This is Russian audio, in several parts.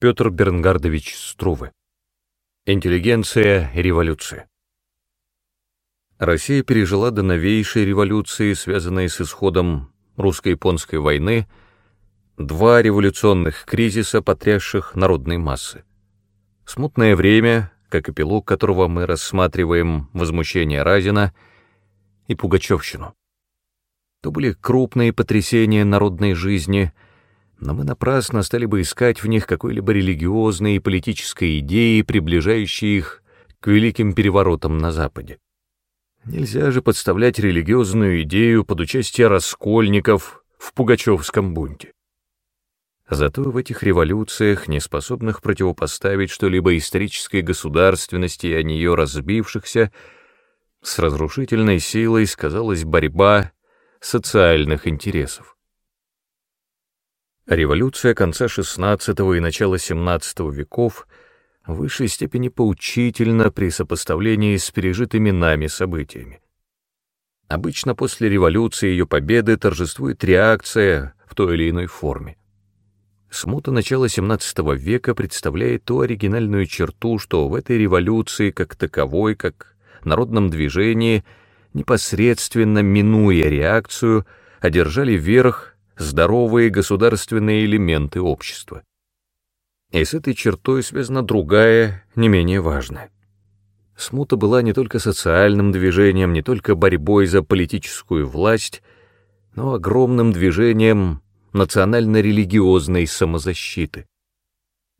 Петр Бернгардович Струве. Интеллигенция и революция. Россия пережила до новейшей революции, связанной с исходом русско-японской войны, два революционных кризиса, потрясших народные массы. Смутное время, как эпилог которого мы рассматриваем возмущение Разина и Пугачевщину. То были крупные потрясения народной жизни — но мы напрасно стали бы искать в них какой-либо религиозной и политической идеи, приближающей их к великим переворотам на Западе. Нельзя же подставлять религиозную идею под участие раскольников в Пугачевском бунте. Зато в этих революциях, не способных противопоставить что-либо исторической государственности и о нее разбившихся, с разрушительной силой сказалась борьба социальных интересов. Революция конца XVI и начала XVII веков в высшей степени поучительна при сопоставлении с пережитыми нами событиями. Обычно после революции ее победы торжествует реакция в той или иной форме. Смута начала XVII века представляет ту оригинальную черту, что в этой революции как таковой, как народном движении, непосредственно минуя реакцию, одержали верх здоровые государственные элементы общества. И с этой чертой связана другая, не менее важная. Смута была не только социальным движением, не только борьбой за политическую власть, но огромным движением национально-религиозной самозащиты.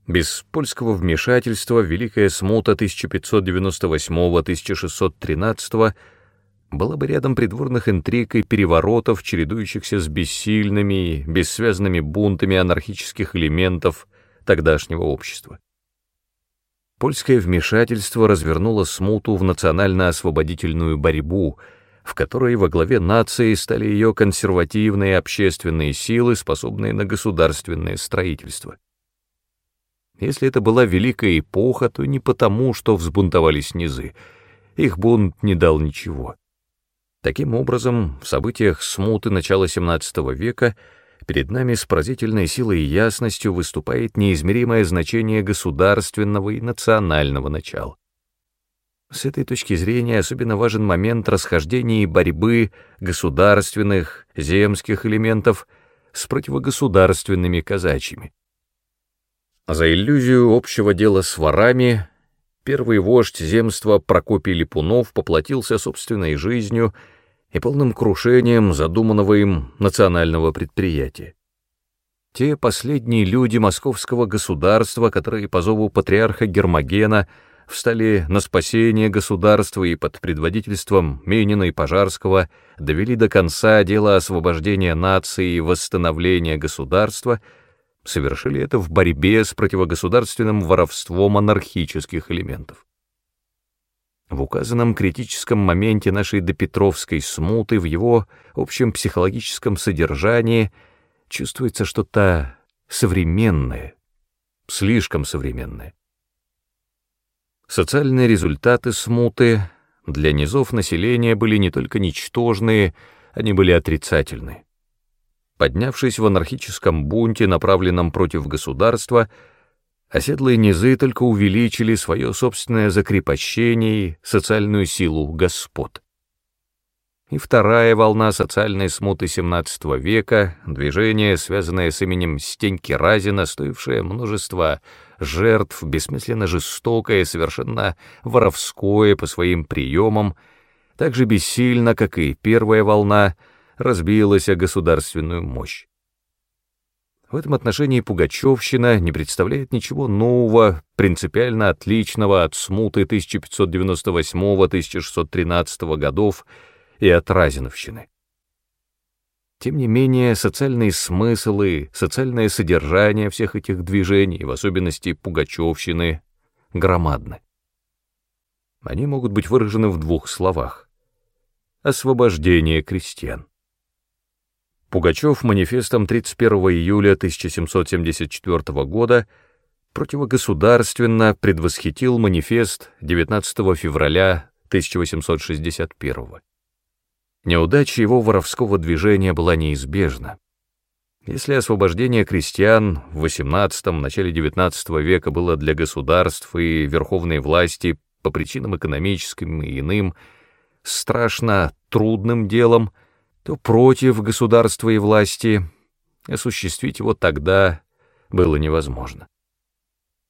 Без польского вмешательства Великая Смута 1598-1613 была бы рядом придворных интриг и переворотов, чередующихся с бессильными, бессвязными бунтами анархических элементов тогдашнего общества. Польское вмешательство развернуло смуту в национально-освободительную борьбу, в которой во главе нации стали ее консервативные общественные силы, способные на государственное строительство. Если это была великая эпоха, то не потому, что взбунтовались низы. Их бунт не дал ничего. Таким образом, в событиях смуты начала XVII века перед нами с поразительной силой и ясностью выступает неизмеримое значение государственного и национального начала. С этой точки зрения особенно важен момент расхождения и борьбы государственных, земских элементов с противогосударственными казачьими. За иллюзию общего дела с ворами первый вождь земства Прокопий Липунов поплатился собственной жизнью и полным крушением задуманного им национального предприятия. Те последние люди московского государства, которые по зову патриарха Гермогена встали на спасение государства и под предводительством Минина и Пожарского довели до конца дело освобождения нации и восстановления государства — совершили это в борьбе с противогосударственным воровством анархических элементов. В указанном критическом моменте нашей допетровской смуты, в его общем психологическом содержании, чувствуется что-то современное, слишком современное. Социальные результаты смуты для низов населения были не только ничтожные, они были отрицательные. Поднявшись в анархическом бунте, направленном против государства, оседлые низы только увеличили свое собственное закрепощение и социальную силу господ. И вторая волна социальной смуты XVII века, движение, связанное с именем Стеньки Разина, стоившее множество жертв, бессмысленно жестокое, совершенно воровское по своим приемам, так же бессильно, как и первая волна — разбилась о государственную мощь. В этом отношении Пугачевщина не представляет ничего нового, принципиально отличного от смуты 1598-1613 годов и от Разиновщины. Тем не менее, социальные смыслы, социальное содержание всех этих движений, в особенности Пугачевщины, громадны. Они могут быть выражены в двух словах. Освобождение крестьян. Пугачев манифестом 31 июля 1774 года противогосударственно предвосхитил манифест 19 февраля 1861. Неудача его воровского движения была неизбежна. Если освобождение крестьян в XVIII – начале XIX века было для государств и верховной власти по причинам экономическим и иным страшно трудным делом, то против государства и власти осуществить его тогда было невозможно.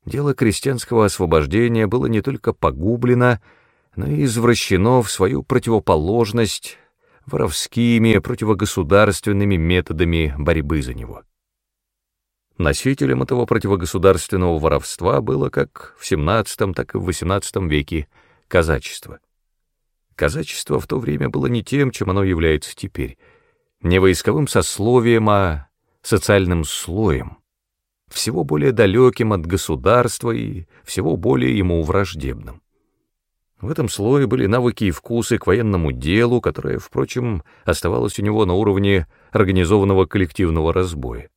Дело крестьянского освобождения было не только погублено, но и извращено в свою противоположность воровскими, противогосударственными методами борьбы за него. Носителем этого противогосударственного воровства было как в XVII, так и в XVIII веке казачество. Казачество в то время было не тем, чем оно является теперь, не войсковым сословием, а социальным слоем, всего более далеким от государства и всего более ему враждебным. В этом слое были навыки и вкусы к военному делу, которое, впрочем, оставалось у него на уровне организованного коллективного разбоя.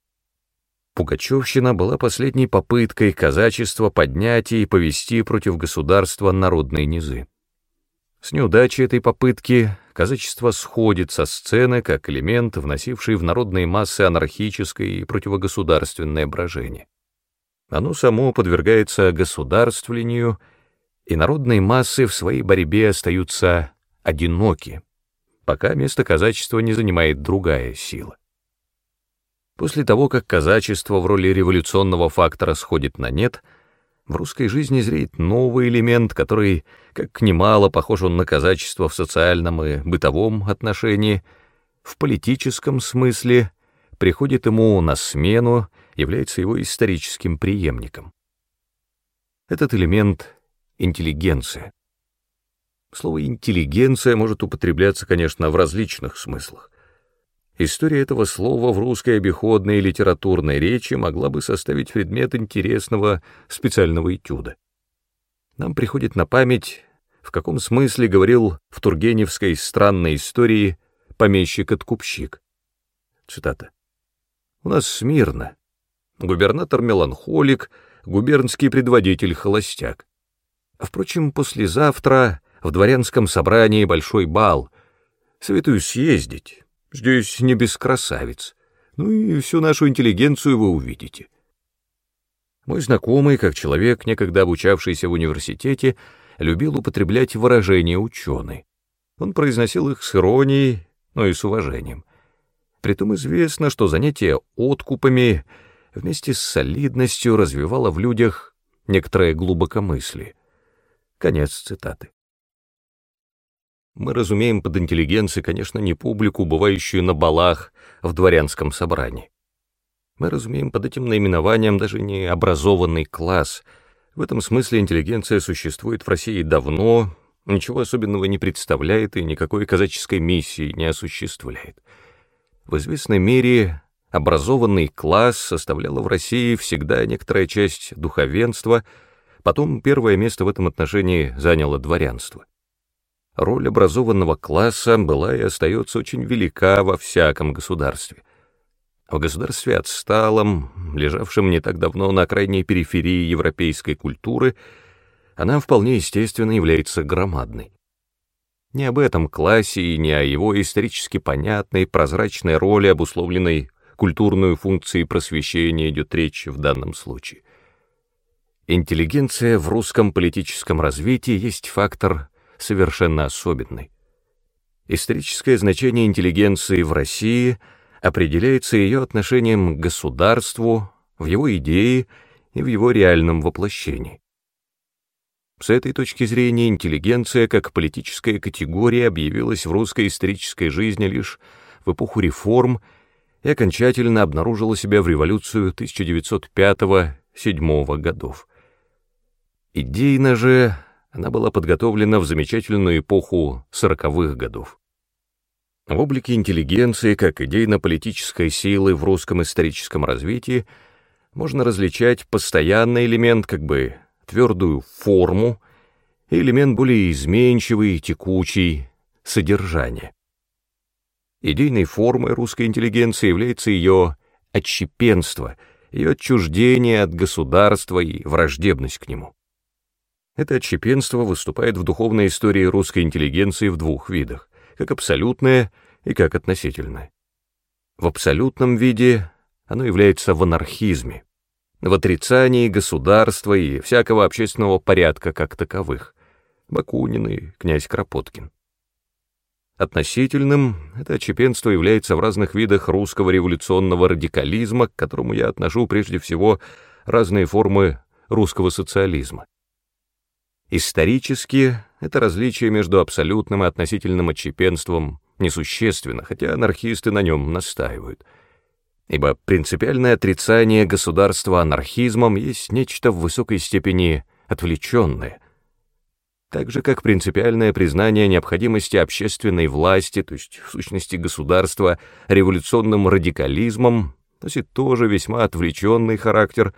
Пугачевщина была последней попыткой казачества поднять и повести против государства народные низы. С неудачей этой попытки казачество сходит со сцены как элемент, вносивший в народные массы анархическое и противогосударственное брожение. Оно само подвергается государствлению, и народные массы в своей борьбе остаются одиноки, пока место казачества не занимает другая сила. После того, как казачество в роли революционного фактора сходит на нет — в русской жизни зреет новый элемент, который, как немало похож он на казачество в социальном и бытовом отношении, в политическом смысле приходит ему на смену, является его историческим преемником. Этот элемент — интеллигенция. Слово «интеллигенция» может употребляться, конечно, в различных смыслах. История этого слова в русской обиходной и литературной речи могла бы составить предмет интересного специального этюда. Нам приходит на память, в каком смысле говорил в Тургеневской странной истории помещик-откупщик. Цитата. «У нас смирно. Губернатор меланхолик, губернский предводитель холостяк. Впрочем, послезавтра в дворянском собрании большой бал. Советую съездить». Здесь не без красавиц. Ну и всю нашу интеллигенцию вы увидите. Мой знакомый, как человек, некогда обучавшийся в университете, любил употреблять выражения «ученый». Он произносил их с иронией, но и с уважением. Притом известно, что занятие откупами вместе с солидностью развивало в людях некоторое глубокомыслие. Конец цитаты. Мы разумеем под интеллигенцией, конечно, не публику, бывающую на балах в дворянском собрании. Мы разумеем под этим наименованием даже не образованный класс. В этом смысле интеллигенция существует в России давно, ничего особенного не представляет и никакой казаческой миссии не осуществляет. В известной мере образованный класс составляла в России всегда некоторая часть духовенства, потом первое место в этом отношении заняло дворянство роль образованного класса была и остается очень велика во всяком государстве. В государстве отсталом, лежавшем не так давно на крайней периферии европейской культуры, она вполне естественно является громадной. Не об этом классе и не о его исторически понятной, прозрачной роли, обусловленной культурной функцией просвещения идет речь в данном случае. Интеллигенция в русском политическом развитии есть фактор совершенно особенный. Историческое значение интеллигенции в России определяется ее отношением к государству, в его идее и в его реальном воплощении. С этой точки зрения интеллигенция как политическая категория объявилась в русской исторической жизни лишь в эпоху реформ и окончательно обнаружила себя в революцию 1905-1907 годов. Идейно же она была подготовлена в замечательную эпоху сороковых годов. В облике интеллигенции, как идейно-политической силы в русском историческом развитии, можно различать постоянный элемент, как бы твердую форму, и элемент более изменчивый, текучий, содержание. Идейной формой русской интеллигенции является ее отщепенство, ее отчуждение от государства и враждебность к нему. Это отщепенство выступает в духовной истории русской интеллигенции в двух видах, как абсолютное и как относительное. В абсолютном виде оно является в анархизме, в отрицании государства и всякого общественного порядка как таковых. Бакунин и князь Кропоткин. Относительным это отчепенство является в разных видах русского революционного радикализма, к которому я отношу прежде всего разные формы русского социализма. Исторически это различие между абсолютным и относительным отчепенством несущественно, хотя анархисты на нем настаивают. Ибо принципиальное отрицание государства анархизмом есть нечто в высокой степени отвлеченное, так же как принципиальное признание необходимости общественной власти, то есть в сущности государства, революционным радикализмом, носит тоже весьма отвлеченный характер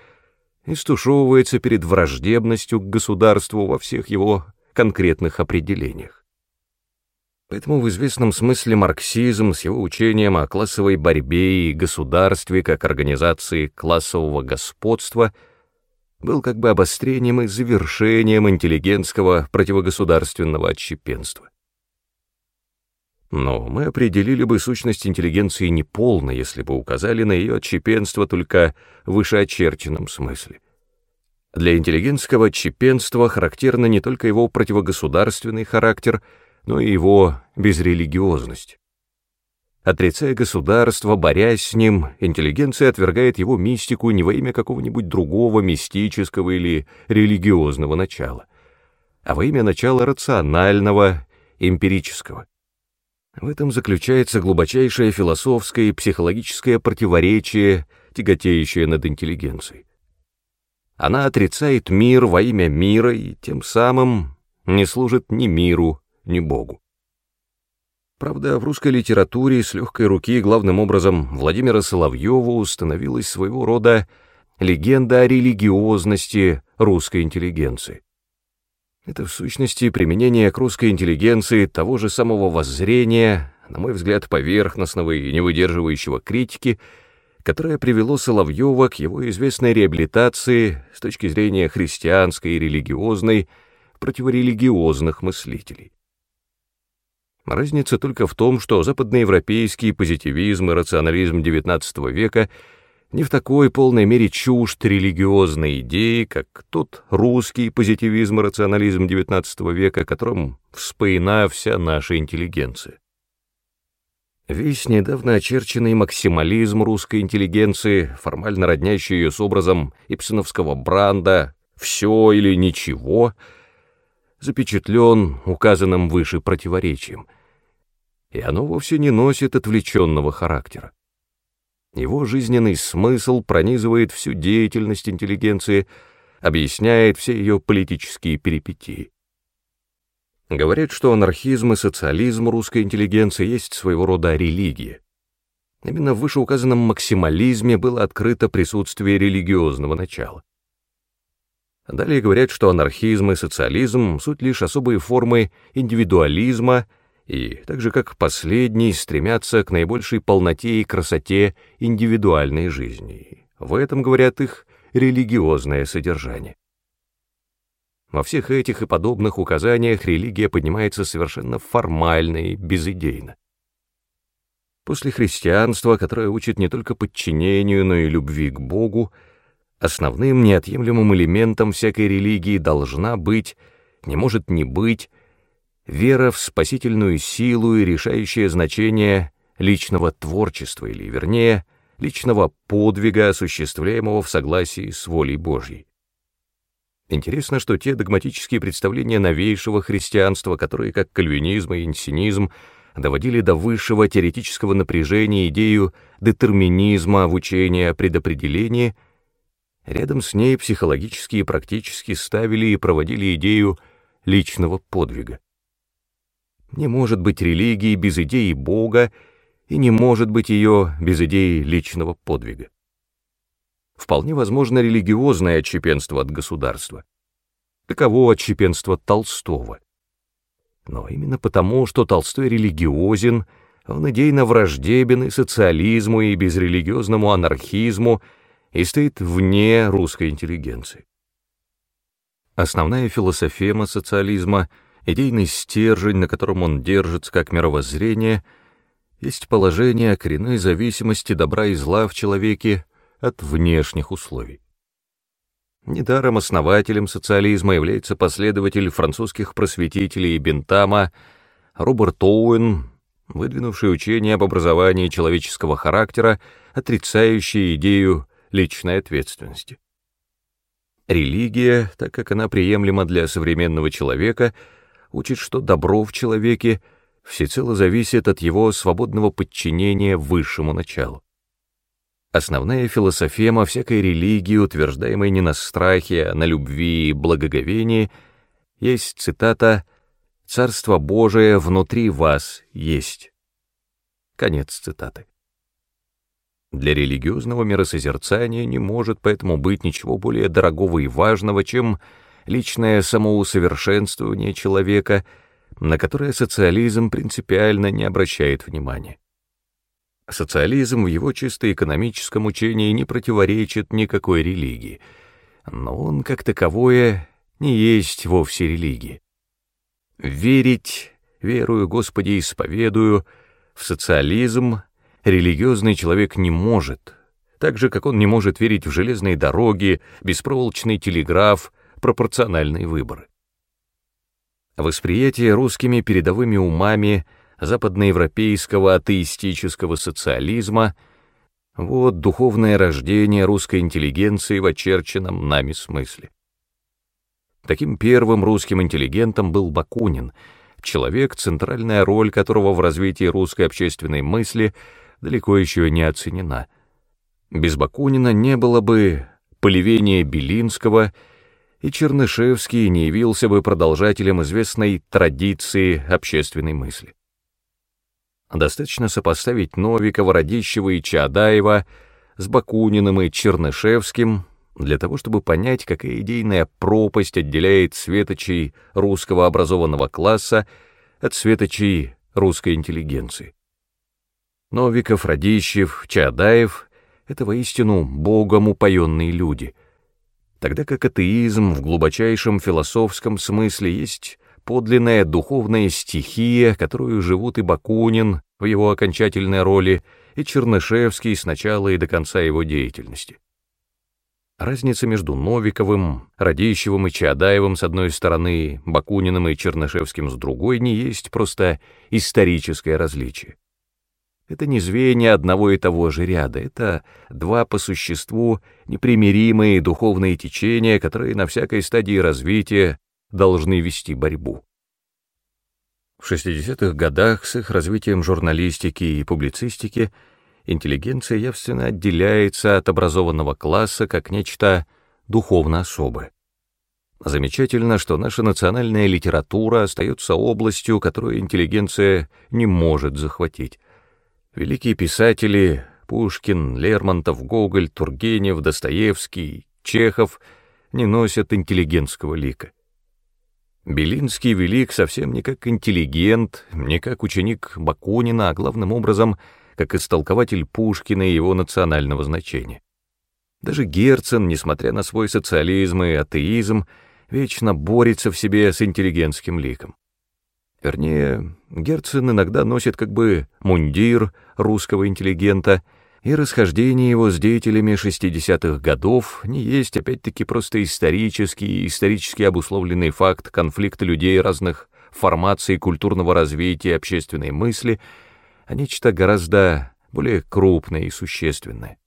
и стушевывается перед враждебностью к государству во всех его конкретных определениях. Поэтому в известном смысле марксизм с его учением о классовой борьбе и государстве как организации классового господства был как бы обострением и завершением интеллигентского противогосударственного отщепенства. Но мы определили бы сущность интеллигенции неполно, если бы указали на ее отщепенство только в вышеочерченном смысле. Для интеллигентского отщепенства характерно не только его противогосударственный характер, но и его безрелигиозность. Отрицая государство, борясь с ним, интеллигенция отвергает его мистику не во имя какого-нибудь другого мистического или религиозного начала, а во имя начала рационального, эмпирического. В этом заключается глубочайшее философское и психологическое противоречие, тяготеющее над интеллигенцией. Она отрицает мир во имя мира и тем самым не служит ни миру, ни Богу. Правда, в русской литературе с легкой руки главным образом Владимира Соловьева установилась своего рода легенда о религиозности русской интеллигенции. Это, в сущности, применение к русской интеллигенции того же самого воззрения, на мой взгляд, поверхностного и не выдерживающего критики, которое привело Соловьева к его известной реабилитации с точки зрения христианской и религиозной противорелигиозных мыслителей. Разница только в том, что западноевропейский позитивизм и рационализм XIX века не в такой полной мере чужд религиозной идеи, как тот русский позитивизм и рационализм XIX века, которым вспоена вся наша интеллигенция. Весь недавно очерченный максимализм русской интеллигенции, формально роднящий ее с образом ипсоновского бранда «все или ничего», запечатлен указанным выше противоречием, и оно вовсе не носит отвлеченного характера. Его жизненный смысл пронизывает всю деятельность интеллигенции, объясняет все ее политические перипетии. Говорят, что анархизм и социализм русской интеллигенции есть своего рода религия. Именно в вышеуказанном максимализме было открыто присутствие религиозного начала. Далее говорят, что анархизм и социализм — суть лишь особые формы индивидуализма, и так же как последний стремятся к наибольшей полноте и красоте индивидуальной жизни. В этом, говорят их, религиозное содержание. Во всех этих и подобных указаниях религия поднимается совершенно формально и безидейно. После христианства, которое учит не только подчинению, но и любви к Богу, основным неотъемлемым элементом всякой религии должна быть, не может не быть, вера в спасительную силу и решающее значение личного творчества, или, вернее, личного подвига, осуществляемого в согласии с волей Божьей. Интересно, что те догматические представления новейшего христианства, которые, как кальвинизм и инсинизм, доводили до высшего теоретического напряжения идею детерминизма в учении о предопределении, рядом с ней психологически и практически ставили и проводили идею личного подвига. Не может быть религии без идеи Бога, и не может быть ее без идеи личного подвига вполне возможно религиозное отщепенство от государства. Таково отщепенство Толстого. Но именно потому, что Толстой религиозен, он идейно враждебен и социализму, и безрелигиозному анархизму, и стоит вне русской интеллигенции. Основная философема социализма, идейный стержень, на котором он держится как мировоззрение, есть положение о коренной зависимости добра и зла в человеке от внешних условий. Недаром основателем социализма является последователь французских просветителей Бентама Роберт Оуэн, выдвинувший учение об образовании человеческого характера, отрицающий идею личной ответственности. Религия, так как она приемлема для современного человека, учит, что добро в человеке всецело зависит от его свободного подчинения высшему началу. Основная философема всякой религии, утверждаемой не на страхе, а на любви и благоговении, есть цитата «Царство Божие внутри вас есть». Конец цитаты. Для религиозного миросозерцания не может поэтому быть ничего более дорогого и важного, чем личное самоусовершенствование человека, на которое социализм принципиально не обращает внимания. Социализм в его чисто экономическом учении не противоречит никакой религии, но он, как таковое, не есть вовсе религии. Верить, верую, Господи, исповедую, в социализм религиозный человек не может, так же, как он не может верить в железные дороги, беспроволочный телеграф, пропорциональные выборы. Восприятие русскими передовыми умами – западноевропейского атеистического социализма, вот духовное рождение русской интеллигенции в очерченном нами смысле. Таким первым русским интеллигентом был Бакунин, человек, центральная роль которого в развитии русской общественной мысли далеко еще не оценена. Без Бакунина не было бы полевения Белинского, и Чернышевский не явился бы продолжателем известной традиции общественной мысли. Достаточно сопоставить Новикова, Радищева и Чаадаева с Бакуниным и Чернышевским для того, чтобы понять, какая идейная пропасть отделяет светочей русского образованного класса от светочей русской интеллигенции. Новиков, Радищев, Чаадаев — это воистину богом упоенные люди, тогда как атеизм в глубочайшем философском смысле есть подлинная духовная стихия, которую живут и Бакунин в его окончательной роли, и Чернышевский с начала и до конца его деятельности. Разница между Новиковым, Радищевым и Чаадаевым с одной стороны, Бакуниным и Чернышевским с другой не есть просто историческое различие. Это не звенья одного и того же ряда, это два по существу непримиримые духовные течения, которые на всякой стадии развития должны вести борьбу. В 60-х годах с их развитием журналистики и публицистики интеллигенция явственно отделяется от образованного класса как нечто духовно особое. Замечательно, что наша национальная литература остается областью, которую интеллигенция не может захватить. Великие писатели Пушкин, Лермонтов, Гоголь, Тургенев, Достоевский, Чехов не носят интеллигентского лика. Белинский велик совсем не как интеллигент, не как ученик Бакунина, а главным образом как истолкователь Пушкина и его национального значения. Даже Герцен, несмотря на свой социализм и атеизм, вечно борется в себе с интеллигентским ликом. Вернее, Герцен иногда носит как бы мундир русского интеллигента — и расхождение его с деятелями 60-х годов не есть опять-таки просто исторический, исторически обусловленный факт конфликта людей разных формаций культурного развития общественной мысли, а нечто гораздо более крупное и существенное.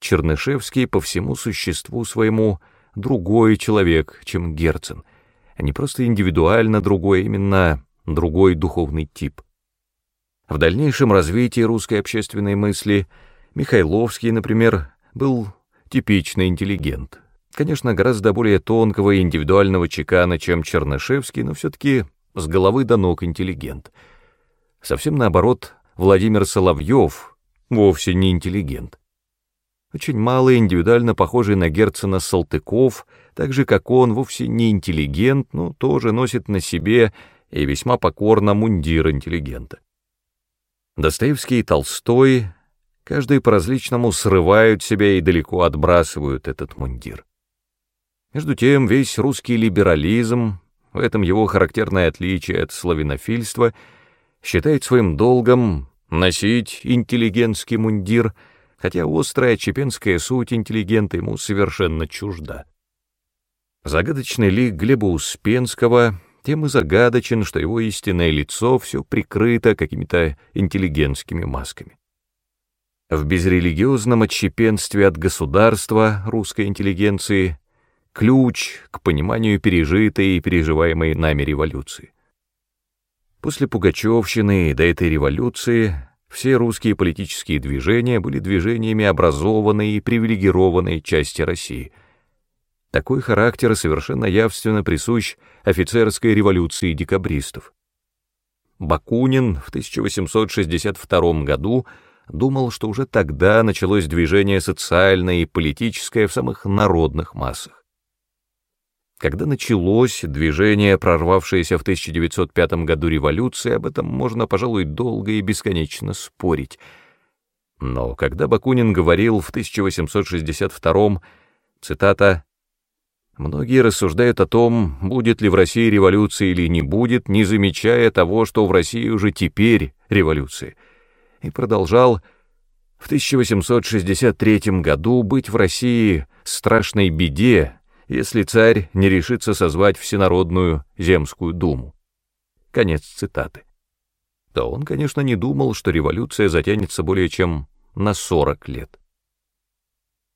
Чернышевский по всему существу своему другой человек, чем Герцен, а не просто индивидуально другой, а именно другой духовный тип. В дальнейшем развитии русской общественной мысли Михайловский, например, был типичный интеллигент. Конечно, гораздо более тонкого и индивидуального чекана, чем Чернышевский, но все-таки с головы до ног интеллигент. Совсем наоборот, Владимир Соловьев вовсе не интеллигент. Очень мало индивидуально похожий на Герцена Салтыков, так же, как он, вовсе не интеллигент, но тоже носит на себе и весьма покорно мундир интеллигента. Достоевский и Толстой, каждый по-различному срывают себя и далеко отбрасывают этот мундир. Между тем, весь русский либерализм, в этом его характерное отличие от славянофильства, считает своим долгом носить интеллигентский мундир, хотя острая чепенская суть интеллигента ему совершенно чужда. Загадочный лик Глеба Успенского тем и загадочен, что его истинное лицо все прикрыто какими-то интеллигентскими масками. В безрелигиозном отщепенстве от государства русской интеллигенции ключ к пониманию пережитой и переживаемой нами революции. После Пугачевщины до этой революции все русские политические движения были движениями образованной и привилегированной части России. Такой характер совершенно явственно присущ офицерской революции декабристов. Бакунин в 1862 году думал, что уже тогда началось движение социальное и политическое в самых народных массах. Когда началось движение, прорвавшееся в 1905 году революции, об этом можно, пожалуй, долго и бесконечно спорить. Но когда Бакунин говорил в 1862 цитата, «Многие рассуждают о том, будет ли в России революция или не будет, не замечая того, что в России уже теперь революция». И продолжал, «В 1863 году быть в России страшной беде, если царь не решится созвать Всенародную Земскую Думу. Конец цитаты. Да он, конечно, не думал, что революция затянется более чем на 40 лет.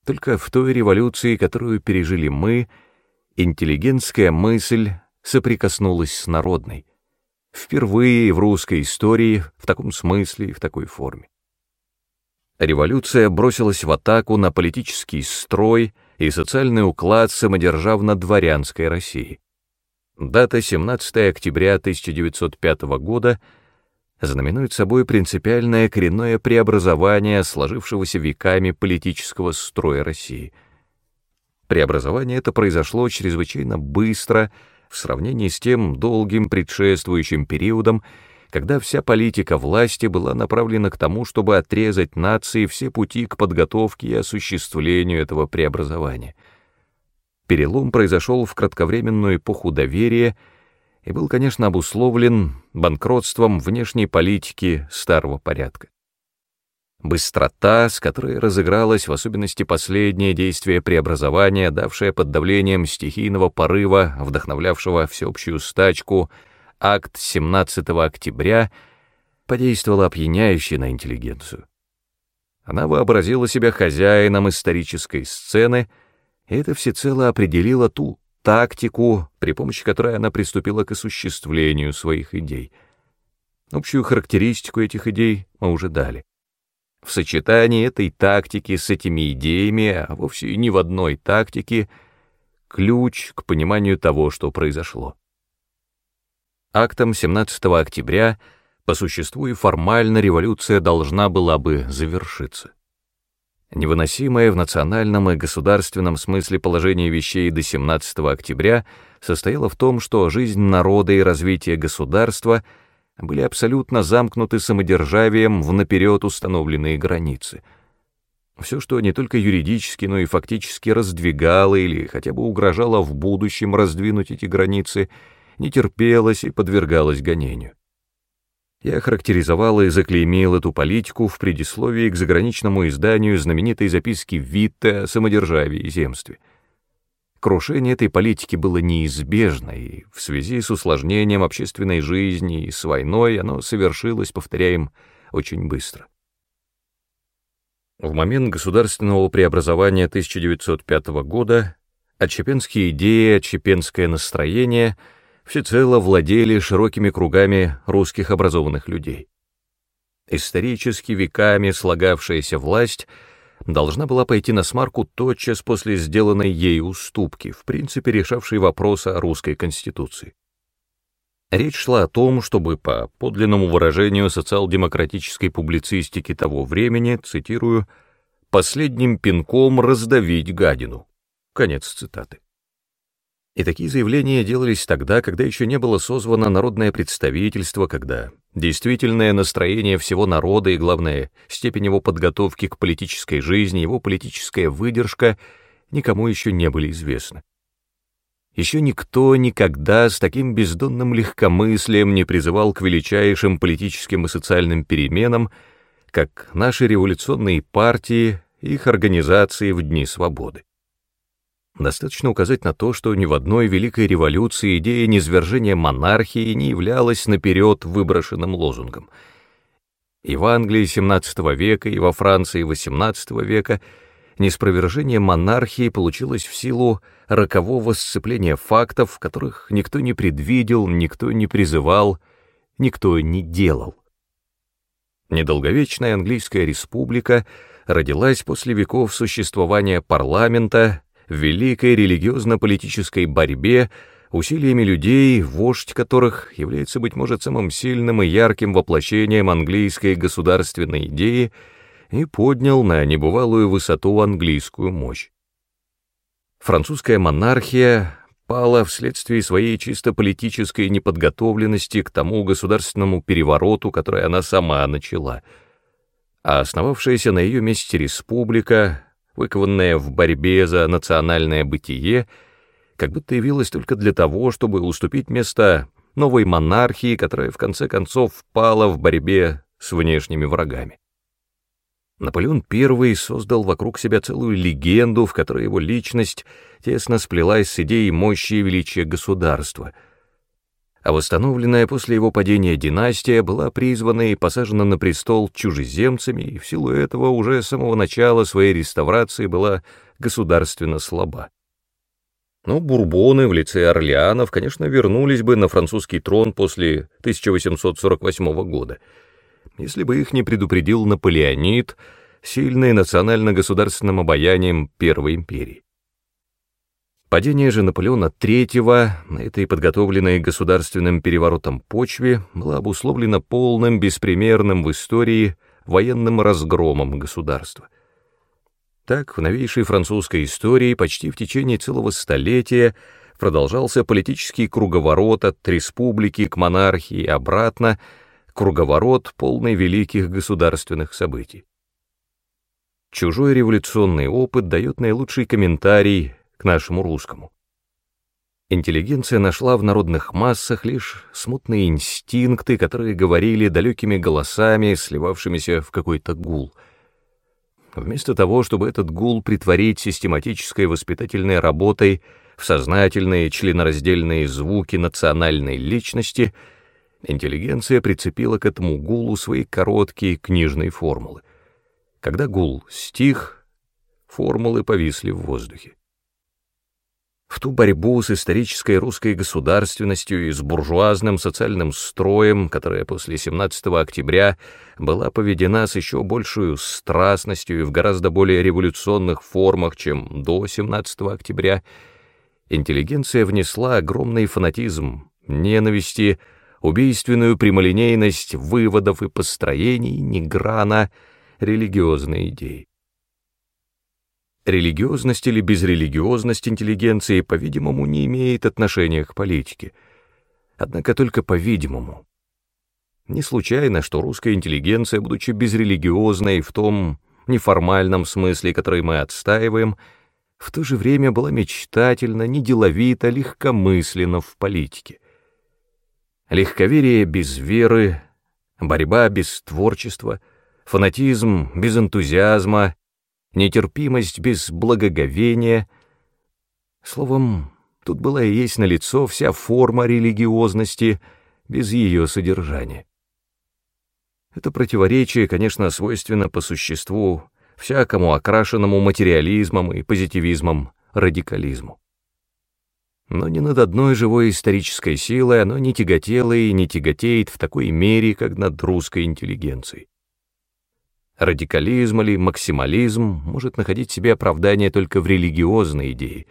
Только в той революции, которую пережили мы, интеллигентская мысль соприкоснулась с народной. Впервые в русской истории в таком смысле и в такой форме. Революция бросилась в атаку на политический строй — и социальный уклад самодержавно-дворянской России. Дата 17 октября 1905 года знаменует собой принципиальное коренное преобразование сложившегося веками политического строя России. Преобразование это произошло чрезвычайно быстро в сравнении с тем долгим предшествующим периодом, когда вся политика власти была направлена к тому, чтобы отрезать нации все пути к подготовке и осуществлению этого преобразования. Перелом произошел в кратковременную эпоху доверия и был, конечно, обусловлен банкротством внешней политики старого порядка. Быстрота, с которой разыгралась в особенности последнее действие преобразования, давшее под давлением стихийного порыва, вдохновлявшего всеобщую стачку, акт 17 октября подействовал опьяняюще на интеллигенцию. Она вообразила себя хозяином исторической сцены, и это всецело определило ту тактику, при помощи которой она приступила к осуществлению своих идей. Общую характеристику этих идей мы уже дали. В сочетании этой тактики с этими идеями, а вовсе не в одной тактике, ключ к пониманию того, что произошло. Актом 17 октября по существу и формально революция должна была бы завершиться. Невыносимое в национальном и государственном смысле положение вещей до 17 октября состояло в том, что жизнь народа и развитие государства были абсолютно замкнуты самодержавием в наперед установленные границы. Все, что не только юридически, но и фактически раздвигало или хотя бы угрожало в будущем раздвинуть эти границы — не терпелась и подвергалась гонению. Я характеризовал и заклеймил эту политику в предисловии к заграничному изданию знаменитой записки Витте о самодержавии и земстве. Крушение этой политики было неизбежно, и в связи с усложнением общественной жизни и с войной оно совершилось, повторяем, очень быстро. В момент государственного преобразования 1905 года отчепенские идеи, отчепенское настроение — всецело владели широкими кругами русских образованных людей. Исторически веками слагавшаяся власть должна была пойти на смарку тотчас после сделанной ей уступки, в принципе решавшей вопрос о русской конституции. Речь шла о том, чтобы по подлинному выражению социал-демократической публицистики того времени, цитирую, «последним пинком раздавить гадину». Конец цитаты. И такие заявления делались тогда, когда еще не было созвано народное представительство, когда действительное настроение всего народа и, главное, степень его подготовки к политической жизни, его политическая выдержка никому еще не были известны. Еще никто никогда с таким бездонным легкомыслием не призывал к величайшим политическим и социальным переменам, как наши революционные партии, их организации в Дни Свободы. Достаточно указать на то, что ни в одной великой революции идея низвержения монархии не являлась наперед выброшенным лозунгом. И в Англии XVII века, и во Франции XVIII века — неспровержение монархии получилось в силу рокового сцепления фактов, которых никто не предвидел, никто не призывал, никто не делал. Недолговечная английская республика родилась после веков существования парламента в великой религиозно-политической борьбе, усилиями людей, вождь которых является, быть может, самым сильным и ярким воплощением английской государственной идеи — и поднял на небывалую высоту английскую мощь. Французская монархия пала вследствие своей чисто политической неподготовленности к тому государственному перевороту, который она сама начала, а основавшаяся на ее месте республика, выкованная в борьбе за национальное бытие, как будто явилась только для того, чтобы уступить место новой монархии, которая в конце концов пала в борьбе с внешними врагами. Наполеон I создал вокруг себя целую легенду, в которой его личность тесно сплелась с идеей мощи и величия государства. А восстановленная после его падения династия была призвана и посажена на престол чужеземцами, и в силу этого уже с самого начала своей реставрации была государственно слаба. Но бурбоны в лице Орлеанов, конечно, вернулись бы на французский трон после 1848 года — если бы их не предупредил Наполеонид, сильный национально-государственным обаянием Первой империи. Падение же Наполеона III на этой подготовленной государственным переворотом почве было обусловлено полным, беспримерным в истории военным разгромом государства. Так, в новейшей французской истории почти в течение целого столетия продолжался политический круговорот от республики к монархии и обратно, круговорот, полный великих государственных событий. Чужой революционный опыт дает наилучший комментарий к нашему русскому. Интеллигенция нашла в народных массах лишь смутные инстинкты, которые говорили далекими голосами, сливавшимися в какой-то гул. Вместо того, чтобы этот гул притворить систематической воспитательной работой в сознательные членораздельные звуки национальной личности — Интеллигенция прицепила к этому гулу свои короткие книжные формулы. Когда гул стих, формулы повисли в воздухе. В ту борьбу с исторической русской государственностью и с буржуазным социальным строем, которая после 17 октября была поведена с еще большей страстностью и в гораздо более революционных формах, чем до 17 октября, интеллигенция внесла огромный фанатизм, ненависти, убийственную прямолинейность выводов и построений, ни грана религиозной идеи. Религиозность или безрелигиозность интеллигенции, по-видимому, не имеет отношения к политике. Однако только по-видимому. Не случайно, что русская интеллигенция, будучи безрелигиозной в том неформальном смысле, который мы отстаиваем, в то же время была мечтательна, неделовита, легкомысленна в политике. Легковерие без веры, борьба без творчества, фанатизм без энтузиазма, нетерпимость без благоговения. Словом, тут была и есть налицо вся форма религиозности без ее содержания. Это противоречие, конечно, свойственно по существу всякому окрашенному материализмом и позитивизмом радикализму но ни над одной живой исторической силой оно не тяготело и не тяготеет в такой мере, как над русской интеллигенцией. Радикализм или максимализм может находить себе оправдание только в религиозной идее,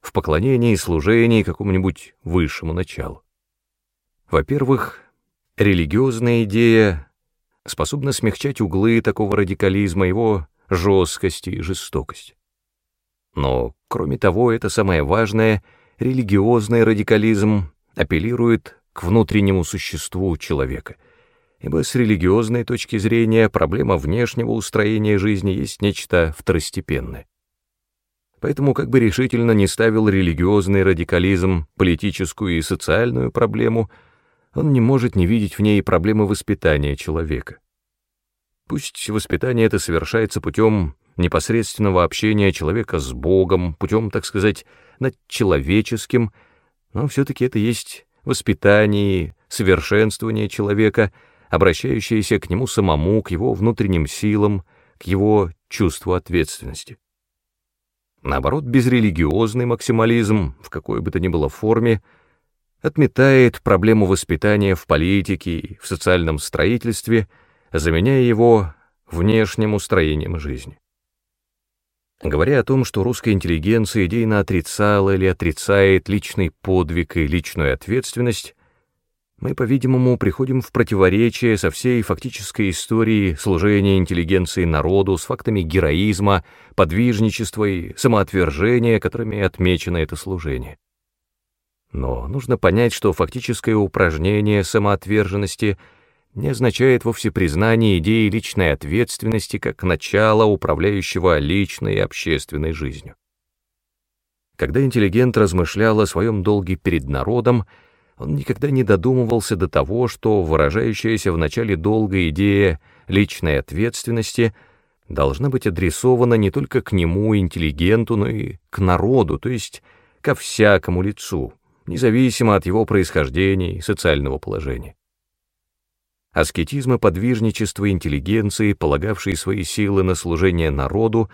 в поклонении и служении какому-нибудь высшему началу. Во-первых, религиозная идея способна смягчать углы такого радикализма, его жесткость и жестокость. Но, кроме того, это самое важное — религиозный радикализм апеллирует к внутреннему существу человека, ибо с религиозной точки зрения проблема внешнего устроения жизни есть нечто второстепенное. Поэтому как бы решительно не ставил религиозный радикализм политическую и социальную проблему, он не может не видеть в ней проблемы воспитания человека. Пусть воспитание это совершается путем непосредственного общения человека с Богом, путем, так сказать, надчеловеческим, но все-таки это есть воспитание, совершенствование человека, обращающееся к нему самому, к его внутренним силам, к его чувству ответственности. Наоборот, безрелигиозный максимализм, в какой бы то ни было форме, отметает проблему воспитания в политике и в социальном строительстве, заменяя его внешним устроением жизни. Говоря о том, что русская интеллигенция идейно отрицала или отрицает личный подвиг и личную ответственность, мы, по-видимому, приходим в противоречие со всей фактической историей служения интеллигенции народу, с фактами героизма, подвижничества и самоотвержения, которыми отмечено это служение. Но нужно понять, что фактическое упражнение самоотверженности не означает вовсе признание идеи личной ответственности как начала управляющего личной и общественной жизнью. Когда интеллигент размышлял о своем долге перед народом, он никогда не додумывался до того, что выражающаяся в начале долга идея личной ответственности должна быть адресована не только к нему, интеллигенту, но и к народу, то есть ко всякому лицу, независимо от его происхождения и социального положения. Аскетизм и подвижничество интеллигенции, полагавшие свои силы на служение народу,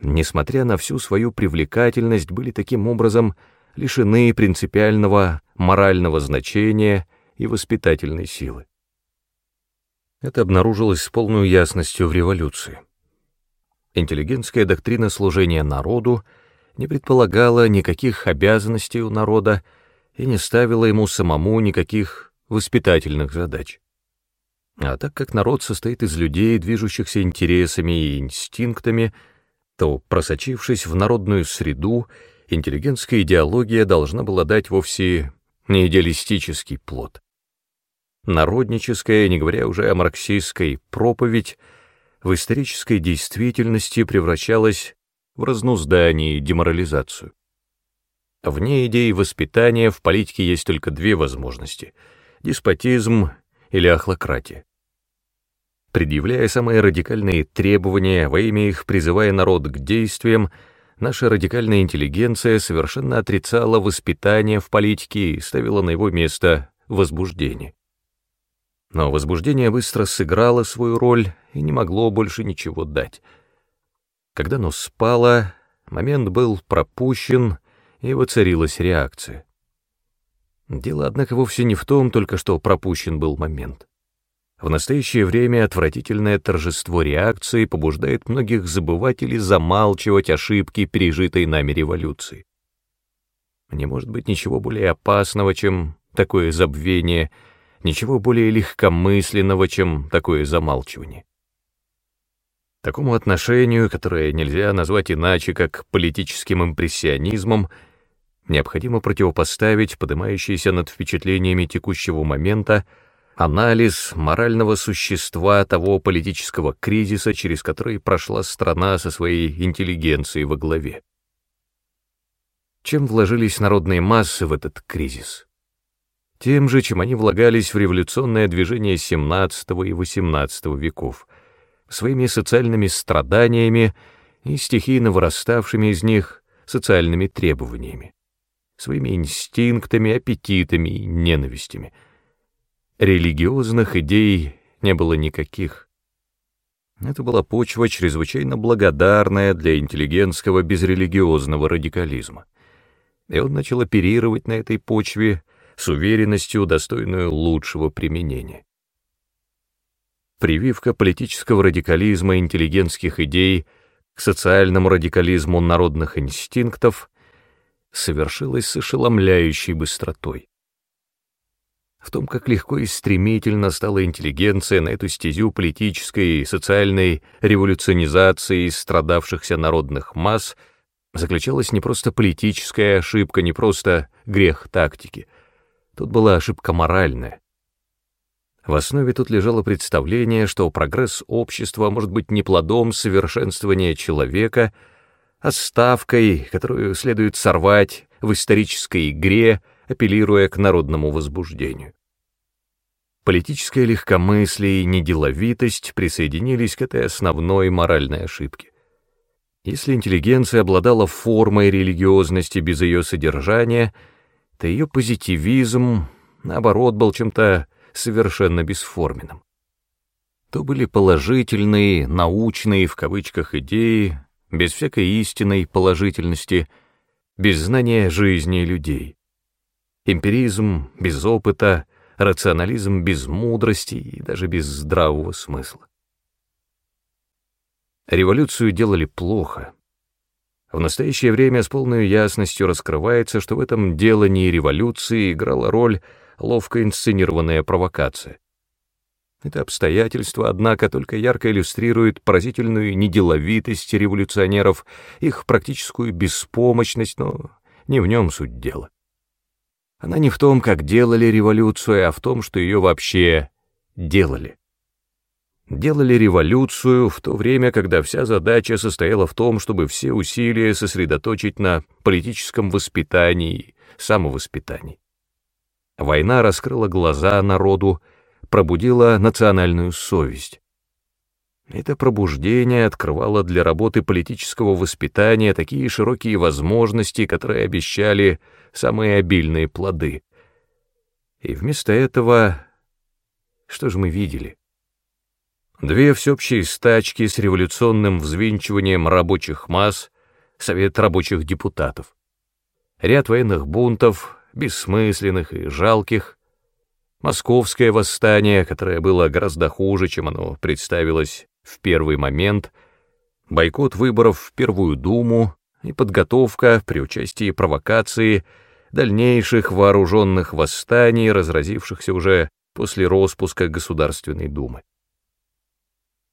несмотря на всю свою привлекательность, были таким образом лишены принципиального морального значения и воспитательной силы. Это обнаружилось с полной ясностью в революции. Интеллигентская доктрина служения народу не предполагала никаких обязанностей у народа и не ставила ему самому никаких воспитательных задач. А так как народ состоит из людей, движущихся интересами и инстинктами, то, просочившись в народную среду, интеллигентская идеология должна была дать вовсе не идеалистический плод. Народническая, не говоря уже о марксистской, проповедь в исторической действительности превращалась в разнуздание и деморализацию. Вне идеи воспитания в политике есть только две возможности — деспотизм или ахлократия. Предъявляя самые радикальные требования, во имя их призывая народ к действиям, наша радикальная интеллигенция совершенно отрицала воспитание в политике и ставила на его место возбуждение. Но возбуждение быстро сыграло свою роль и не могло больше ничего дать. Когда оно спало, момент был пропущен, и воцарилась реакция. Дело, однако, вовсе не в том только, что пропущен был момент. В настоящее время отвратительное торжество реакции побуждает многих забывать или замалчивать ошибки пережитой нами революции. Не может быть ничего более опасного, чем такое забвение, ничего более легкомысленного, чем такое замалчивание. Такому отношению, которое нельзя назвать иначе, как политическим импрессионизмом, необходимо противопоставить поднимающиеся над впечатлениями текущего момента анализ морального существа того политического кризиса, через который прошла страна со своей интеллигенцией во главе. Чем вложились народные массы в этот кризис? Тем же, чем они влагались в революционное движение XVII и XVIII веков, своими социальными страданиями и стихийно выраставшими из них социальными требованиями, своими инстинктами, аппетитами и ненавистями — Религиозных идей не было никаких. Это была почва чрезвычайно благодарная для интеллигентского безрелигиозного радикализма. И он начал оперировать на этой почве с уверенностью, достойную лучшего применения. Прививка политического радикализма интеллигентских идей к социальному радикализму народных инстинктов совершилась с ошеломляющей быстротой в том, как легко и стремительно стала интеллигенция на эту стезю политической и социальной революционизации страдавшихся народных масс, заключалась не просто политическая ошибка, не просто грех тактики. Тут была ошибка моральная. В основе тут лежало представление, что прогресс общества может быть не плодом совершенствования человека, оставкой, которую следует сорвать в исторической игре, апеллируя к народному возбуждению. Политическое легкомыслие и неделовитость присоединились к этой основной моральной ошибке. Если интеллигенция обладала формой религиозности без ее содержания, то ее позитивизм, наоборот, был чем-то совершенно бесформенным. То были положительные, научные, в кавычках, идеи, без всякой истинной положительности, без знания жизни людей. Эмпиризм без опыта, рационализм без мудрости и даже без здравого смысла. Революцию делали плохо. В настоящее время с полной ясностью раскрывается, что в этом делании революции играла роль ловко инсценированная провокация. Это обстоятельство, однако, только ярко иллюстрирует поразительную неделовитость революционеров, их практическую беспомощность, но не в нем суть дела. Она не в том, как делали революцию, а в том, что ее вообще делали. Делали революцию в то время, когда вся задача состояла в том, чтобы все усилия сосредоточить на политическом воспитании, самовоспитании. Война раскрыла глаза народу, пробудила национальную совесть. Это пробуждение открывало для работы политического воспитания такие широкие возможности, которые обещали самые обильные плоды. И вместо этого что же мы видели? Две всеобщие стачки с революционным взвинчиванием рабочих масс, Совет рабочих депутатов. Ряд военных бунтов, бессмысленных и жалких, Московское восстание, которое было гораздо хуже, чем оно представилось в первый момент, бойкот выборов в Первую Думу и подготовка при участии провокации дальнейших вооруженных восстаний, разразившихся уже после распуска Государственной Думы.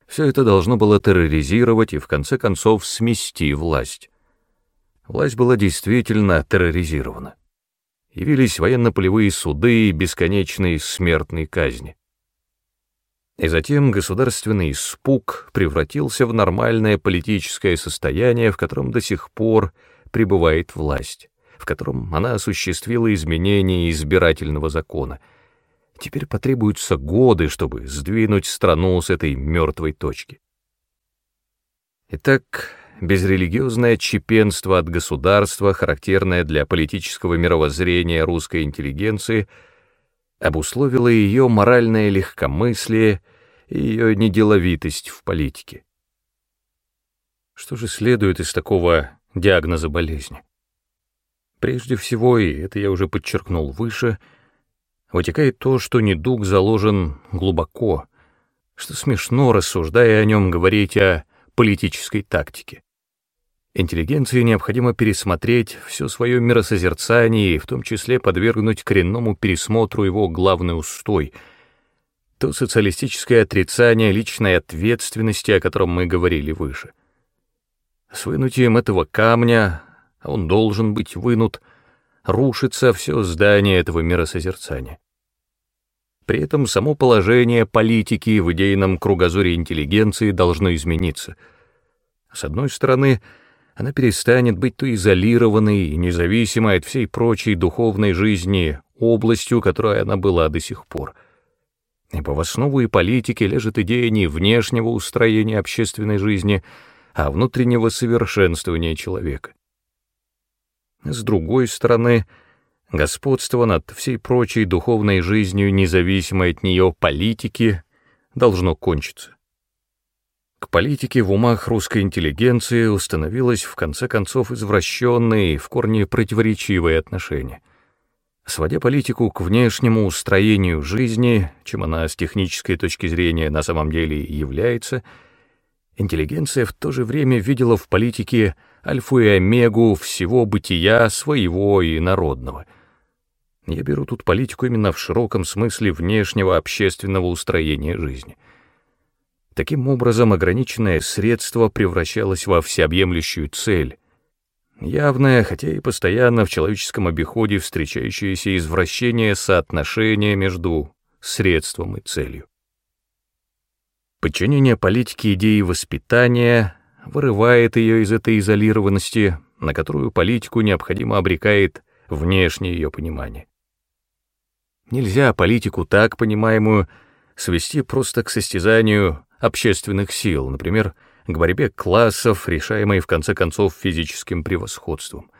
Все это должно было терроризировать и в конце концов смести власть. Власть была действительно терроризирована. Явились военно-полевые суды и бесконечные смертные казни. И затем государственный испуг превратился в нормальное политическое состояние, в котором до сих пор пребывает власть, в котором она осуществила изменения избирательного закона. Теперь потребуются годы, чтобы сдвинуть страну с этой мертвой точки. Итак, безрелигиозное чепенство от государства, характерное для политического мировоззрения русской интеллигенции — обусловило ее моральное легкомыслие и ее неделовитость в политике. Что же следует из такого диагноза болезни? Прежде всего, и это я уже подчеркнул выше, вытекает то, что недуг заложен глубоко, что смешно, рассуждая о нем, говорить о политической тактике. Интеллигенции необходимо пересмотреть все свое миросозерцание и в том числе подвергнуть коренному пересмотру его главный устой — то социалистическое отрицание личной ответственности, о котором мы говорили выше. С вынутием этого камня, а он должен быть вынут, рушится все здание этого миросозерцания. При этом само положение политики в идейном кругозоре интеллигенции должно измениться. С одной стороны, она перестанет быть то изолированной и независимой от всей прочей духовной жизни областью, которой она была до сих пор. Ибо в основу и политики лежит идея не внешнего устроения общественной жизни, а внутреннего совершенствования человека. С другой стороны, господство над всей прочей духовной жизнью, независимой от нее политики, должно кончиться. К политике в умах русской интеллигенции установилось в конце концов извращенное и в корне противоречивое отношение. Сводя политику к внешнему устроению жизни, чем она с технической точки зрения на самом деле является, интеллигенция в то же время видела в политике альфу и омегу всего бытия своего и народного. Я беру тут политику именно в широком смысле внешнего общественного устроения жизни — Таким образом, ограниченное средство превращалось во всеобъемлющую цель, явное, хотя и постоянно в человеческом обиходе встречающееся извращение соотношения между средством и целью. Подчинение политики идеи воспитания вырывает ее из этой изолированности, на которую политику необходимо обрекает внешнее ее понимание. Нельзя политику так понимаемую свести просто к состязанию общественных сил, например, к борьбе классов, решаемой в конце концов физическим превосходством.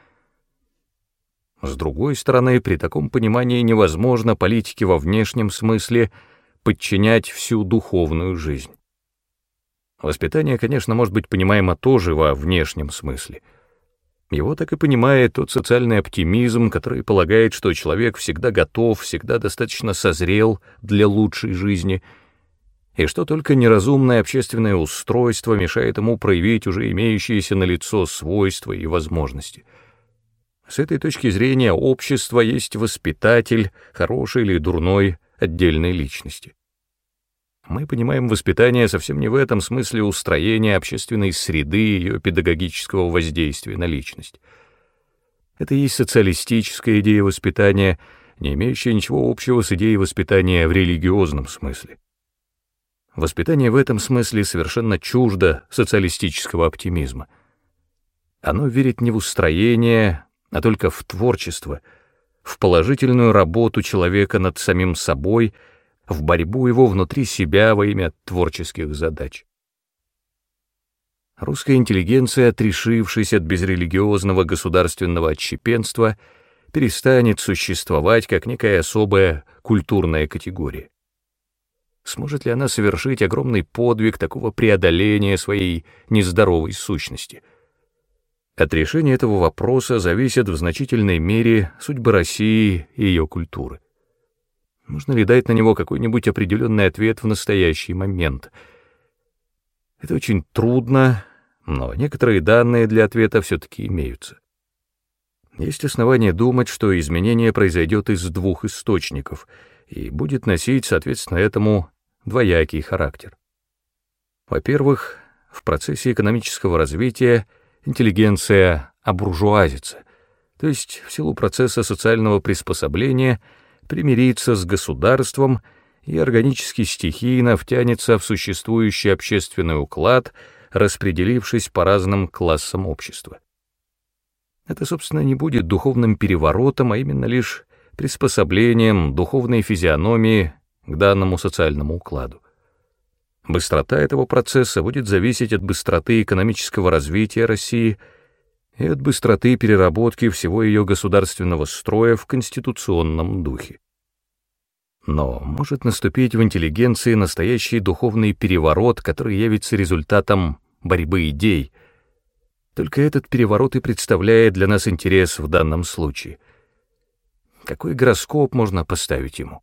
С другой стороны, при таком понимании невозможно политике во внешнем смысле подчинять всю духовную жизнь. Воспитание, конечно, может быть понимаемо тоже во внешнем смысле. Его так и понимает тот социальный оптимизм, который полагает, что человек всегда готов, всегда достаточно созрел для лучшей жизни, и что только неразумное общественное устройство мешает ему проявить уже имеющиеся на лицо свойства и возможности. С этой точки зрения общество есть воспитатель, хороший или дурной, отдельной личности. Мы понимаем воспитание совсем не в этом смысле устроения общественной среды и ее педагогического воздействия на личность. Это есть социалистическая идея воспитания, не имеющая ничего общего с идеей воспитания в религиозном смысле. Воспитание в этом смысле совершенно чуждо социалистического оптимизма. Оно верит не в устроение, а только в творчество, в положительную работу человека над самим собой — в борьбу его внутри себя во имя творческих задач. Русская интеллигенция, отрешившись от безрелигиозного государственного отщепенства, перестанет существовать как некая особая культурная категория. Сможет ли она совершить огромный подвиг такого преодоления своей нездоровой сущности? От решения этого вопроса зависит в значительной мере судьба России и ее культуры. Можно ли дать на него какой-нибудь определенный ответ в настоящий момент? Это очень трудно, но некоторые данные для ответа все-таки имеются. Есть основания думать, что изменение произойдет из двух источников и будет носить, соответственно, этому двоякий характер. Во-первых, в процессе экономического развития интеллигенция обуржуазится, то есть в силу процесса социального приспособления — примириться с государством и органически стихийно втянется в существующий общественный уклад, распределившись по разным классам общества. Это, собственно, не будет духовным переворотом, а именно лишь приспособлением духовной физиономии к данному социальному укладу. Быстрота этого процесса будет зависеть от быстроты экономического развития России – и от быстроты переработки всего ее государственного строя в конституционном духе. Но может наступить в интеллигенции настоящий духовный переворот, который явится результатом борьбы идей. Только этот переворот и представляет для нас интерес в данном случае. Какой гороскоп можно поставить ему?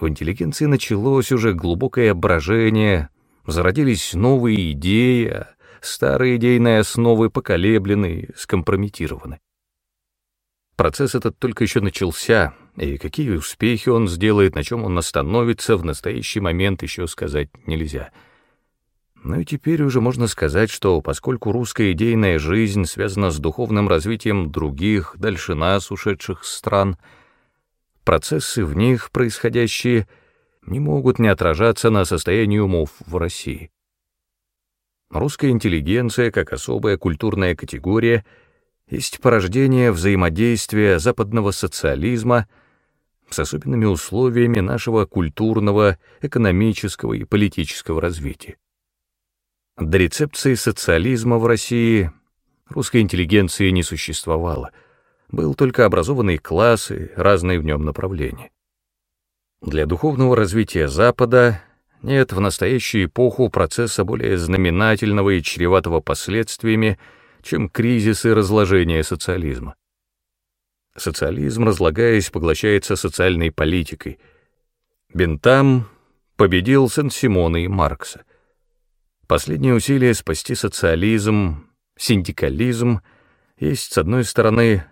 В интеллигенции началось уже глубокое брожение, зародились новые идеи, а старые идейные основы поколеблены, скомпрометированы. Процесс этот только еще начался, и какие успехи он сделает, на чем он остановится, в настоящий момент еще сказать нельзя. Но и теперь уже можно сказать, что поскольку русская идейная жизнь связана с духовным развитием других, дальше нас ушедших стран, процессы в них происходящие не могут не отражаться на состоянии умов в России. Русская интеллигенция, как особая культурная категория, есть порождение взаимодействия западного социализма с особенными условиями нашего культурного, экономического и политического развития. До рецепции социализма в России русской интеллигенции не существовало, был только образованный класс и разные в нем направления. Для духовного развития Запада нет в настоящую эпоху процесса более знаменательного и чреватого последствиями, чем кризис и разложение социализма. Социализм, разлагаясь, поглощается социальной политикой. Бентам победил Сен-Симона и Маркса. Последнее усилие спасти социализм, синдикализм есть, с одной стороны,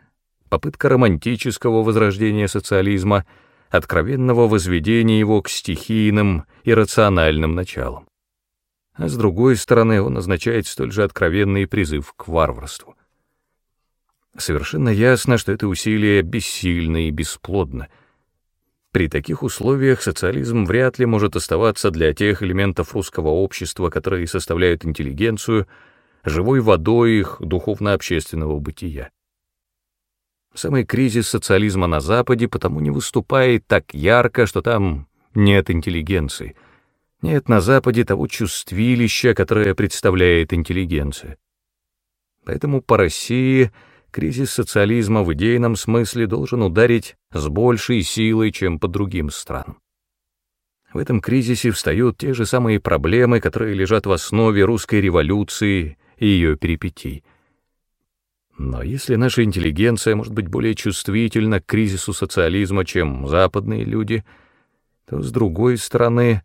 попытка романтического возрождения социализма — откровенного возведения его к стихийным и рациональным началам. А с другой стороны, он означает столь же откровенный призыв к варварству. Совершенно ясно, что это усилие бессильно и бесплодно. При таких условиях социализм вряд ли может оставаться для тех элементов русского общества, которые составляют интеллигенцию, живой водой их духовно-общественного бытия. Самый кризис социализма на Западе потому не выступает так ярко, что там нет интеллигенции. Нет на Западе того чувствилища, которое представляет интеллигенция. Поэтому по России кризис социализма в идейном смысле должен ударить с большей силой, чем по другим странам. В этом кризисе встают те же самые проблемы, которые лежат в основе русской революции и ее перипетий. Но если наша интеллигенция может быть более чувствительна к кризису социализма, чем западные люди, то, с другой стороны,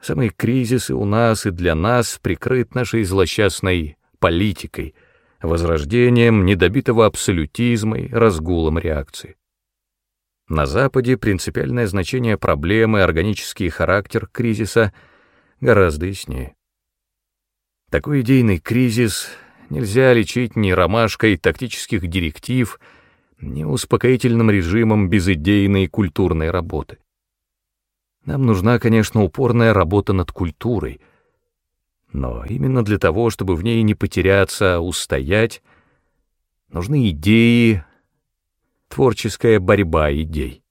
самый кризис и у нас, и для нас прикрыт нашей злосчастной политикой — возрождением недобитого абсолютизма и разгулом реакции. На Западе принципиальное значение проблемы, органический характер кризиса гораздо яснее. Такой идейный кризис нельзя лечить ни ромашкой тактических директив, ни успокоительным режимом безидейной культурной работы. Нам нужна, конечно, упорная работа над культурой — но именно для того, чтобы в ней не потеряться, а устоять, нужны идеи, творческая борьба идей.